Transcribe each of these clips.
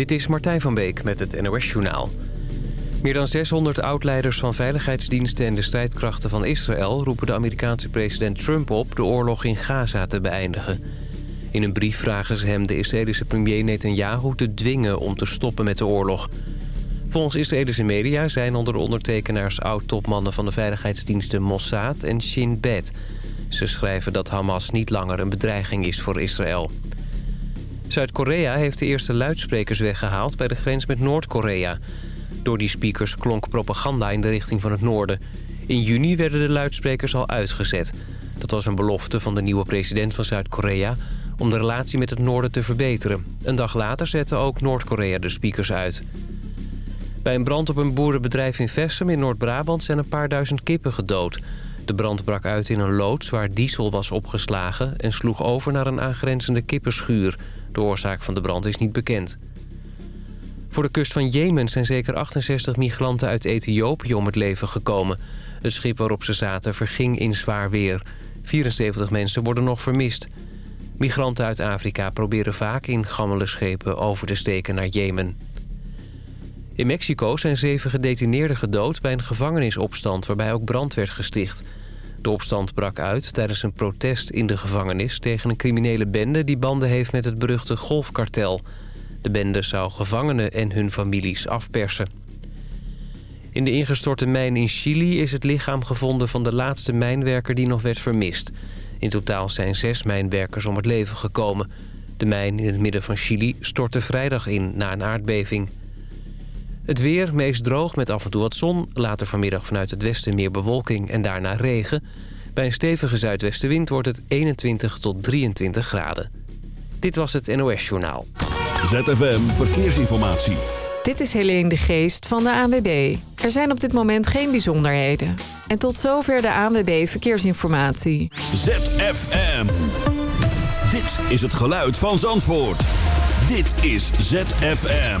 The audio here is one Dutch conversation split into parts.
Dit is Martijn van Beek met het NOS-journaal. Meer dan 600 oud-leiders van veiligheidsdiensten en de strijdkrachten van Israël... roepen de Amerikaanse president Trump op de oorlog in Gaza te beëindigen. In een brief vragen ze hem de Israëlische premier Netanyahu te dwingen om te stoppen met de oorlog. Volgens Israëlische media zijn onder de ondertekenaars oud-topmannen van de veiligheidsdiensten Mossad en Shin Bet. Ze schrijven dat Hamas niet langer een bedreiging is voor Israël. Zuid-Korea heeft de eerste luidsprekers weggehaald bij de grens met Noord-Korea. Door die speakers klonk propaganda in de richting van het noorden. In juni werden de luidsprekers al uitgezet. Dat was een belofte van de nieuwe president van Zuid-Korea... om de relatie met het noorden te verbeteren. Een dag later zette ook Noord-Korea de speakers uit. Bij een brand op een boerenbedrijf in Vessem in Noord-Brabant... zijn een paar duizend kippen gedood. De brand brak uit in een loods waar diesel was opgeslagen... en sloeg over naar een aangrenzende kippenschuur... De oorzaak van de brand is niet bekend. Voor de kust van Jemen zijn zeker 68 migranten uit Ethiopië om het leven gekomen. Het schip waarop ze zaten verging in zwaar weer. 74 mensen worden nog vermist. Migranten uit Afrika proberen vaak in gammele schepen over te steken naar Jemen. In Mexico zijn zeven gedetineerden gedood bij een gevangenisopstand... waarbij ook brand werd gesticht... De opstand brak uit tijdens een protest in de gevangenis... tegen een criminele bende die banden heeft met het beruchte golfkartel. De bende zou gevangenen en hun families afpersen. In de ingestorte mijn in Chili is het lichaam gevonden van de laatste mijnwerker die nog werd vermist. In totaal zijn zes mijnwerkers om het leven gekomen. De mijn in het midden van Chili stortte vrijdag in na een aardbeving. Het weer meest droog met af en toe wat zon. Later vanmiddag vanuit het westen meer bewolking en daarna regen. Bij een stevige zuidwestenwind wordt het 21 tot 23 graden. Dit was het NOS Journaal. ZFM Verkeersinformatie. Dit is Helene de Geest van de ANWB. Er zijn op dit moment geen bijzonderheden. En tot zover de ANWB Verkeersinformatie. ZFM. Dit is het geluid van Zandvoort. Dit is ZFM.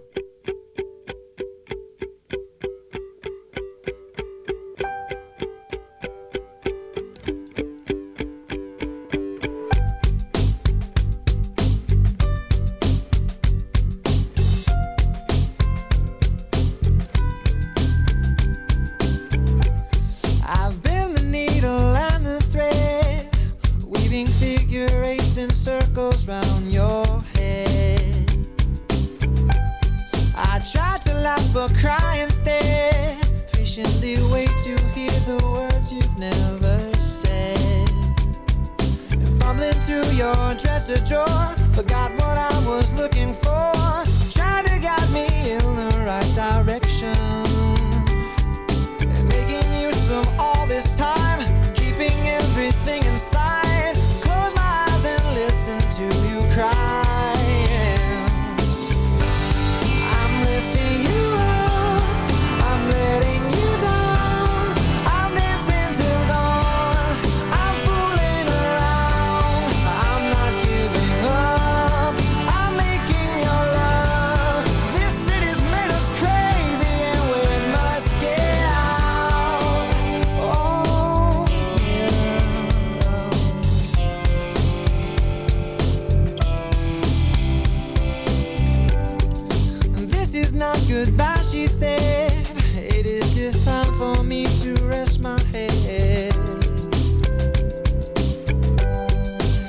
goodbye, she said, it is just time for me to rest my head.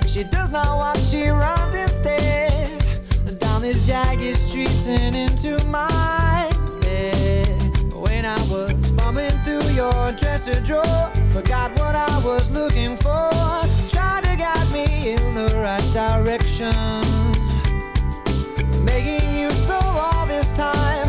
She does not walk, she runs instead, down these jagged streets and into my bed. When I was fumbling through your dresser drawer, forgot what I was looking for, Tried to guide me in the right direction. Making you so all this time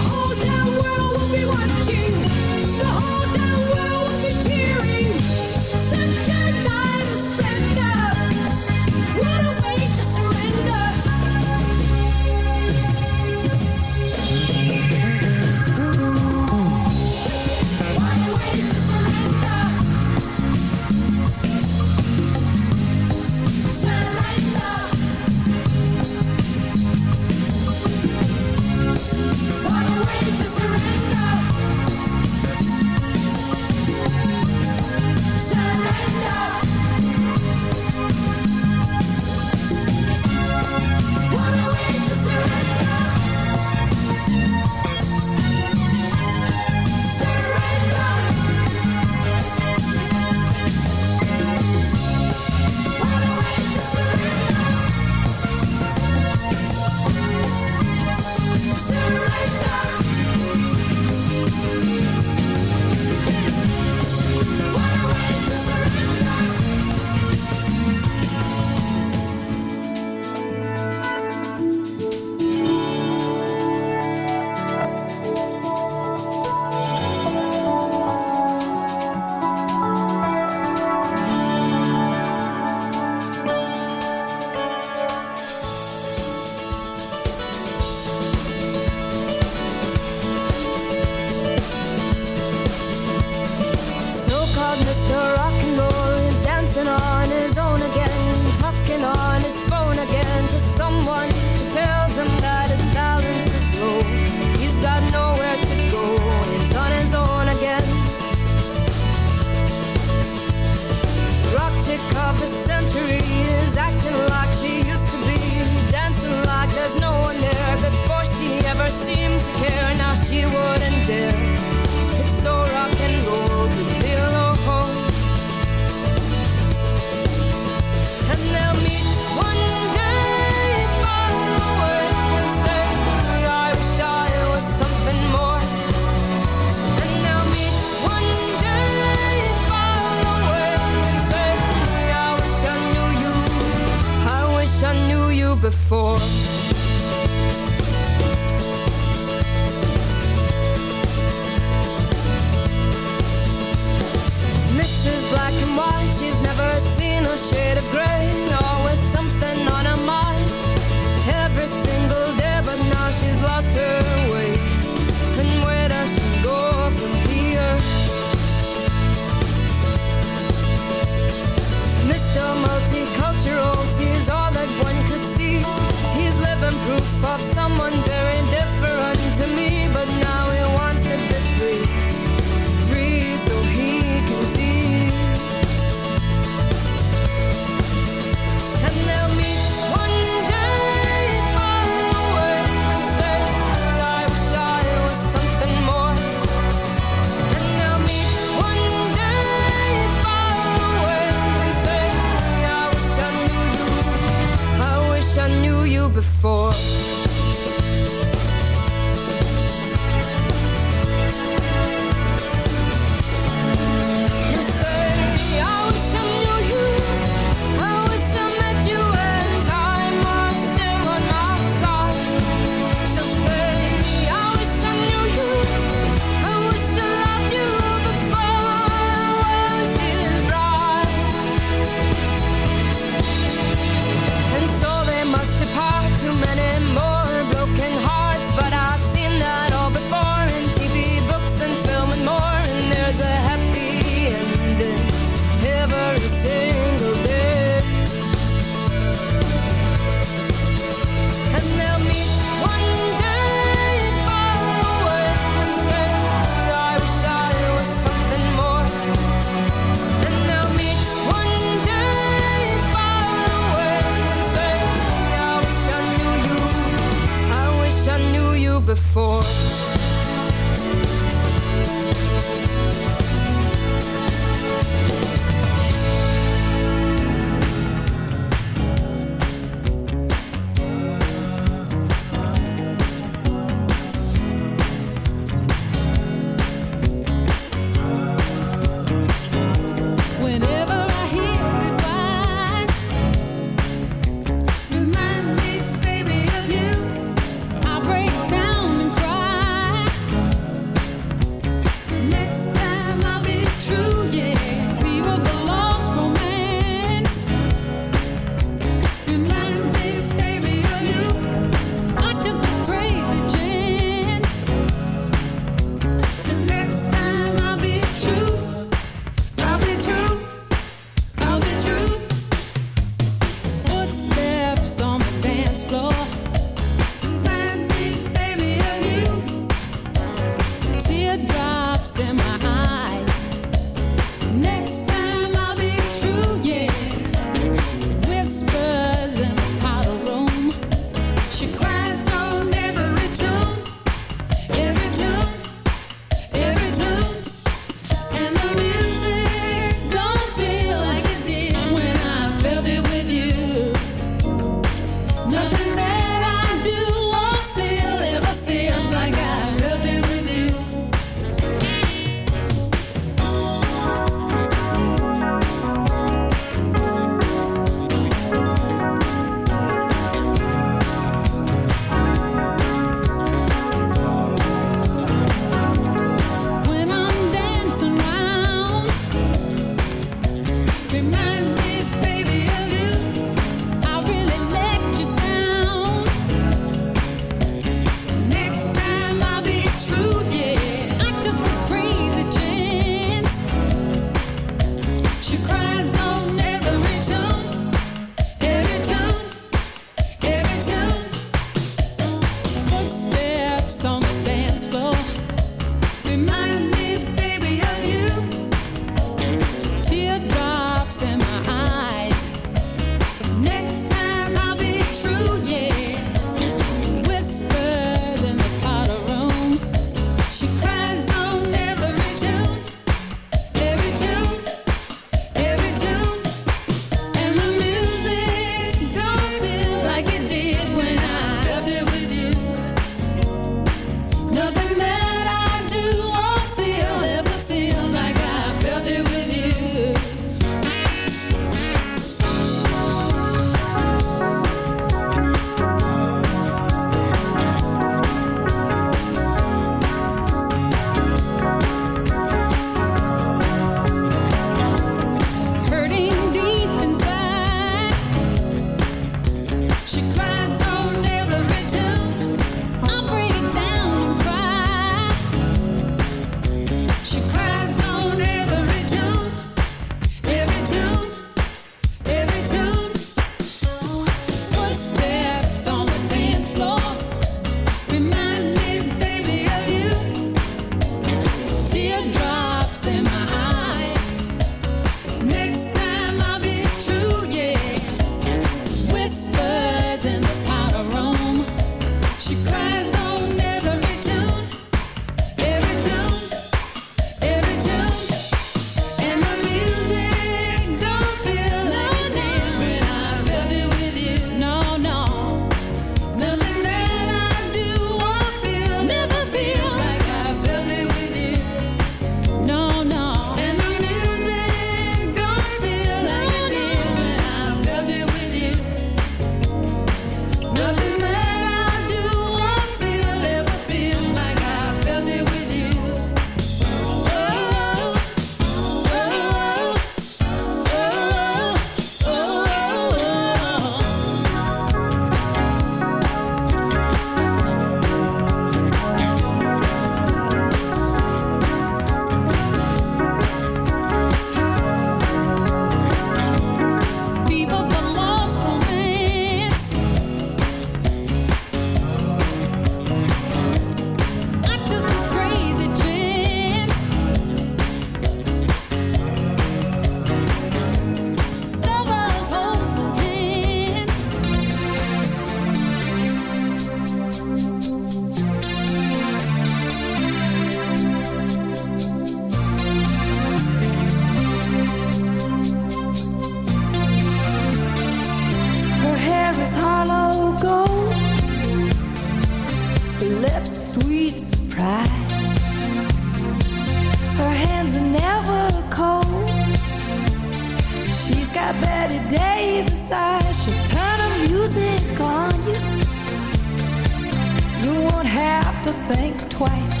to think twice.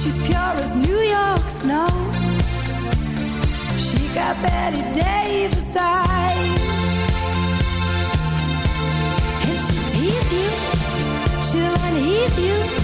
She's pure as New York snow. She got Betty Davis eyes. And she'll tease you, she'll unease you.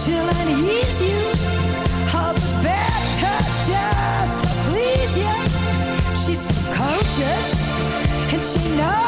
she'll ease you. All the better just to please you. She's cautious, and she knows.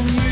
for me.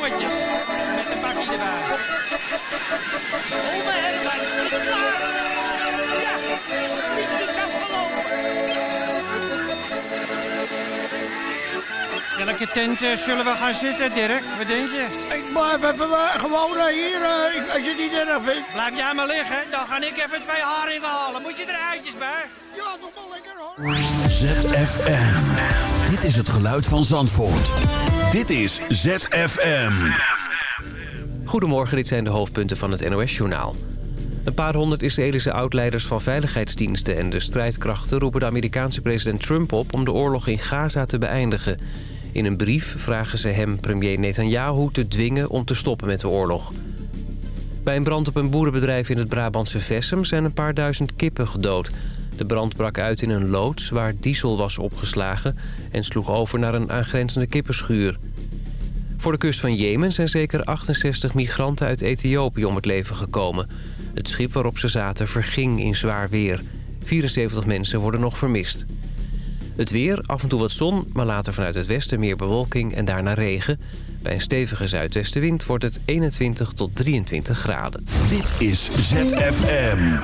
Met een bakje erbij. Oma Herman, is klaar. Ja, het is afgelopen. Welke tent eh, zullen we gaan zitten, Dirk? Wat denk je? Ik blijf even eh, gewoon eh, hier, ik- als je het niet erg vindt. Blijf jij maar liggen, dan ga ik even twee haringen halen. Moet je er uitjes bij? Ja, nog wel lekker hoor. ZFM. Dit is het geluid van Zandvoort. Dit is ZFM. Goedemorgen, dit zijn de hoofdpunten van het NOS-journaal. Een paar honderd Israëlische oud-leiders van veiligheidsdiensten en de strijdkrachten... roepen de Amerikaanse president Trump op om de oorlog in Gaza te beëindigen. In een brief vragen ze hem premier Netanyahu te dwingen om te stoppen met de oorlog. Bij een brand op een boerenbedrijf in het Brabantse Vessem zijn een paar duizend kippen gedood. De brand brak uit in een loods waar diesel was opgeslagen... en sloeg over naar een aangrenzende kippenschuur. Voor de kust van Jemen zijn zeker 68 migranten uit Ethiopië om het leven gekomen. Het schip waarop ze zaten verging in zwaar weer. 74 mensen worden nog vermist. Het weer, af en toe wat zon, maar later vanuit het westen meer bewolking en daarna regen. Bij een stevige zuidwestenwind wordt het 21 tot 23 graden. Dit is ZFM.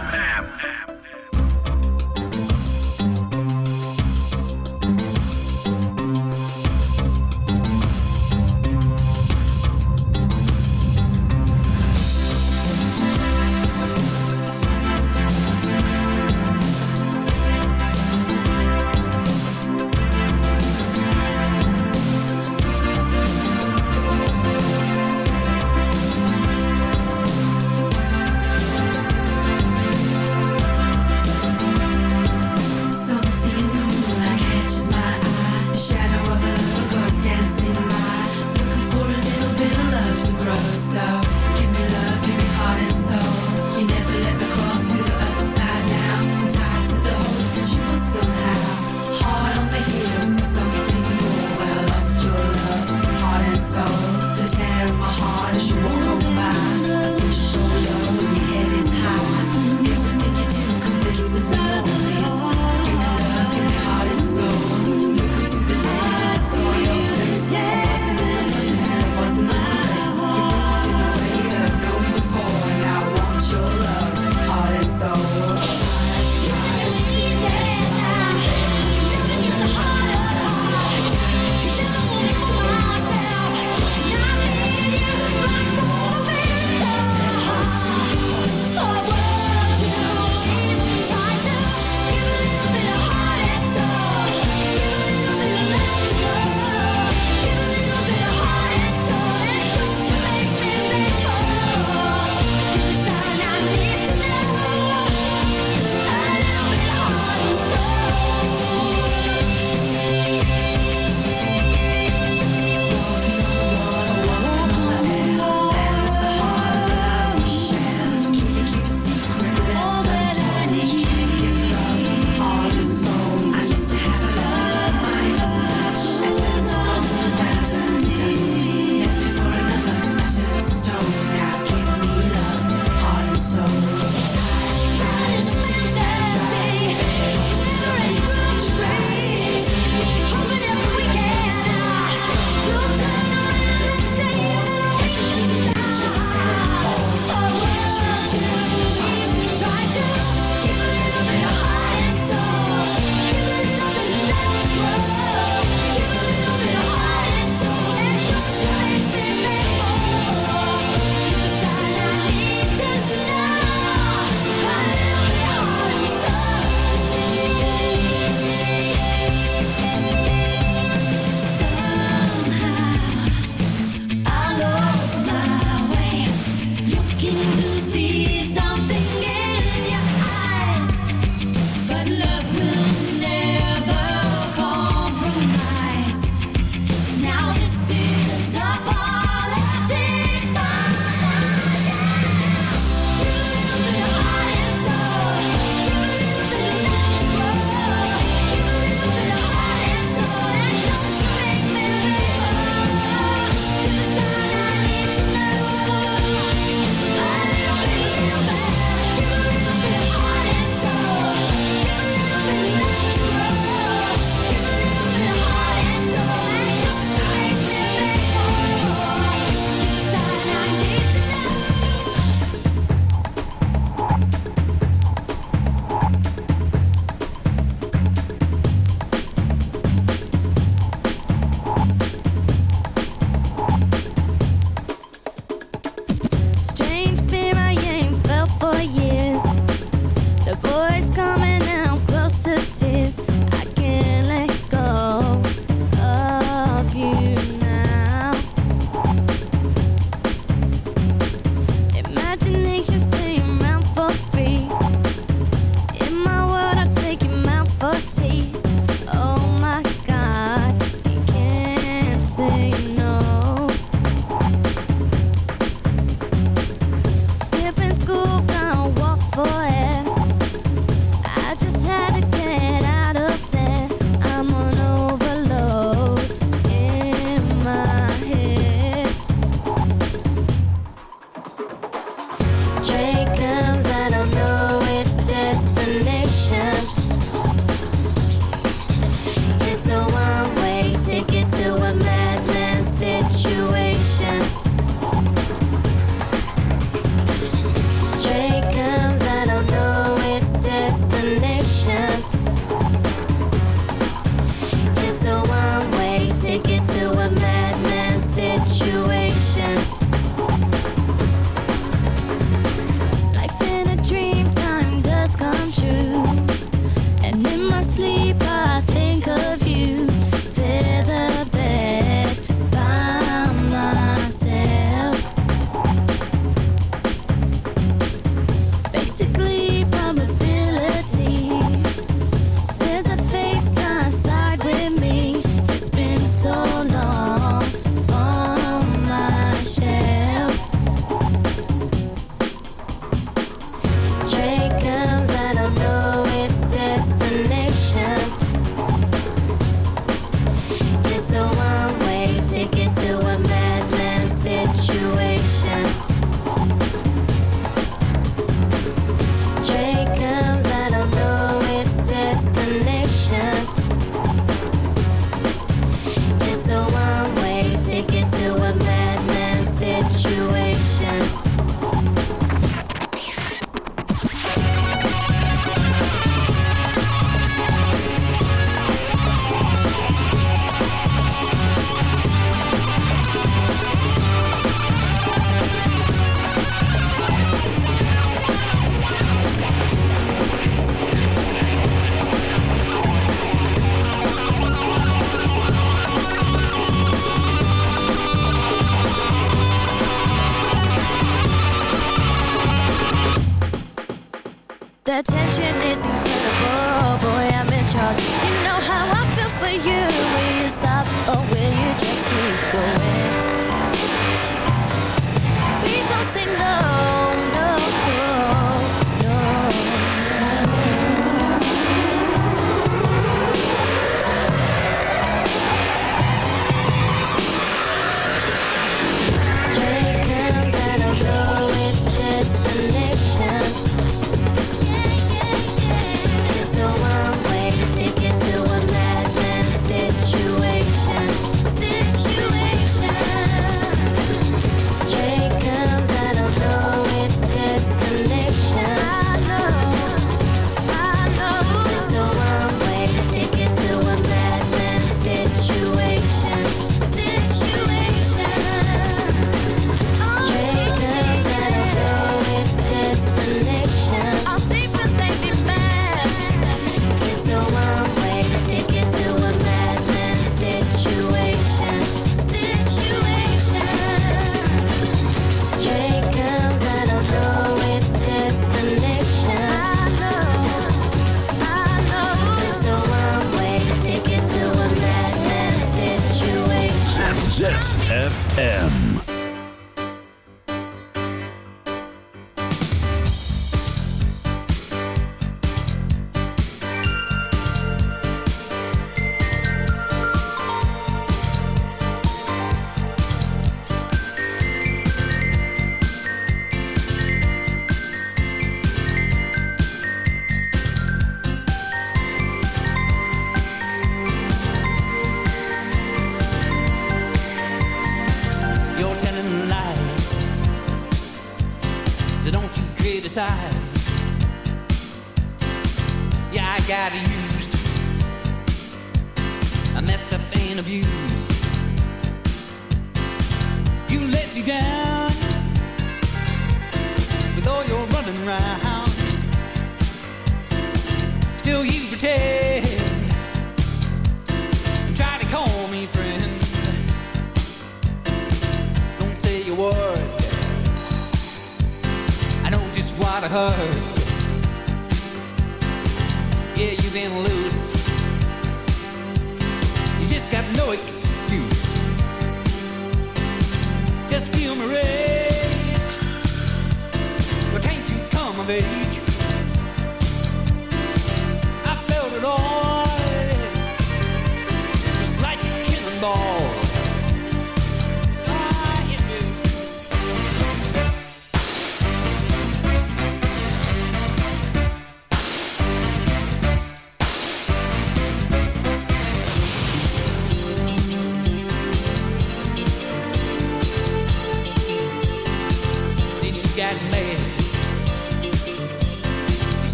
ZFM.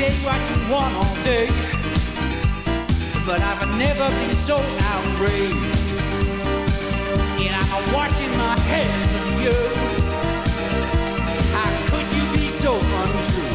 Say what you want all day, but I've never been so outraged. And I'm washing my hands of you. How could you be so untrue?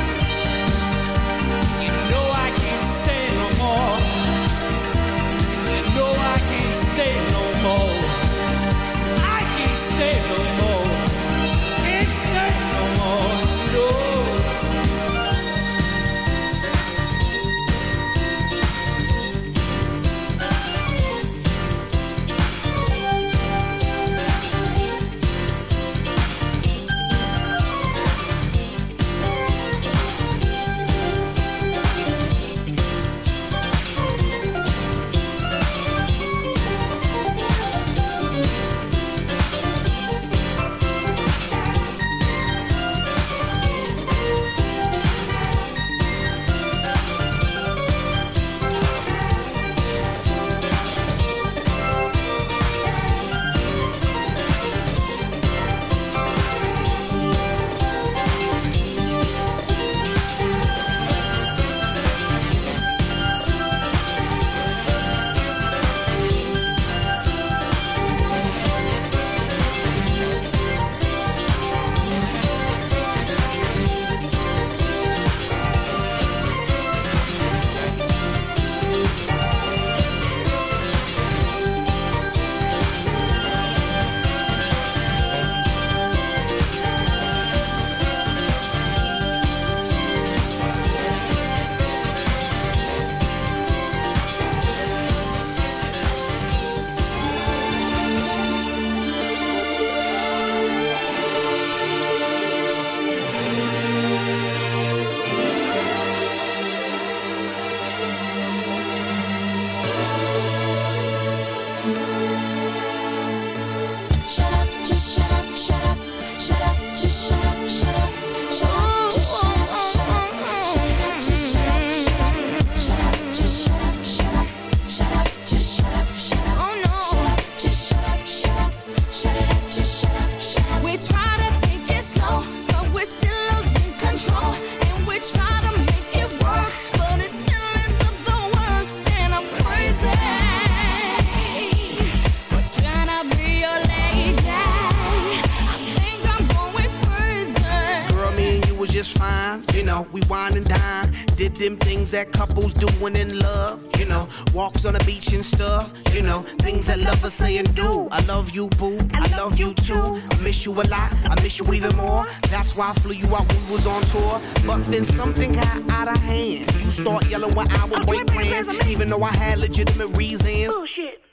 That couples doing in love. You know, walks on the beach and stuff. You know, things that lovers say and do. I love you, boo. I love you too. I miss you a lot. I miss you even more. That's why I flew you out when we was on tour. But then something got out of hand. You start yelling when I would break plans. Even though I had legitimate reasons.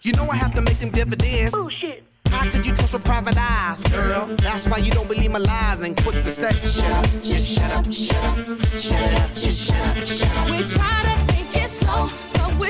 You know I have to make them dividends. How could you trust with private eyes, girl? That's why you don't believe my lies and quick to say, shut up, just shut up, shut up, shut it up, shut up,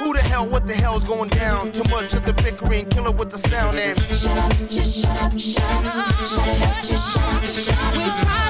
who, the hell, what the hell's going down? Too much of the bickering, killer with the sound and Shut up, just shut up, shut up, shut up, just shut up, shut up. We try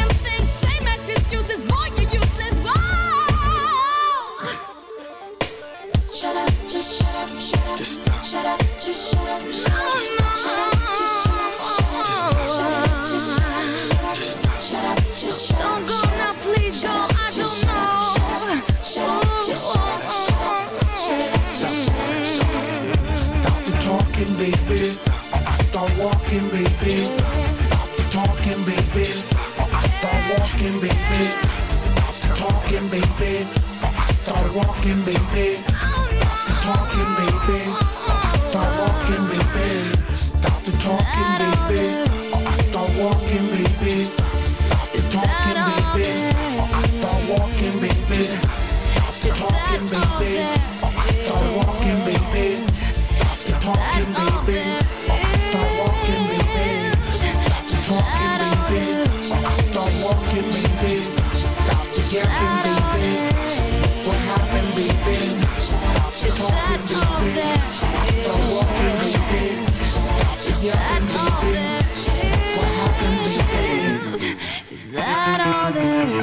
just shut up, shut up, just. Shut up, just shut up. Just shut up. Just stop. Shut up, just. Don't go now, please go. I don't know. Stop the talking, baby. I start walking, baby. Stop the talking, baby. I start walking, baby. Stop the talking, baby. I start walking, baby walking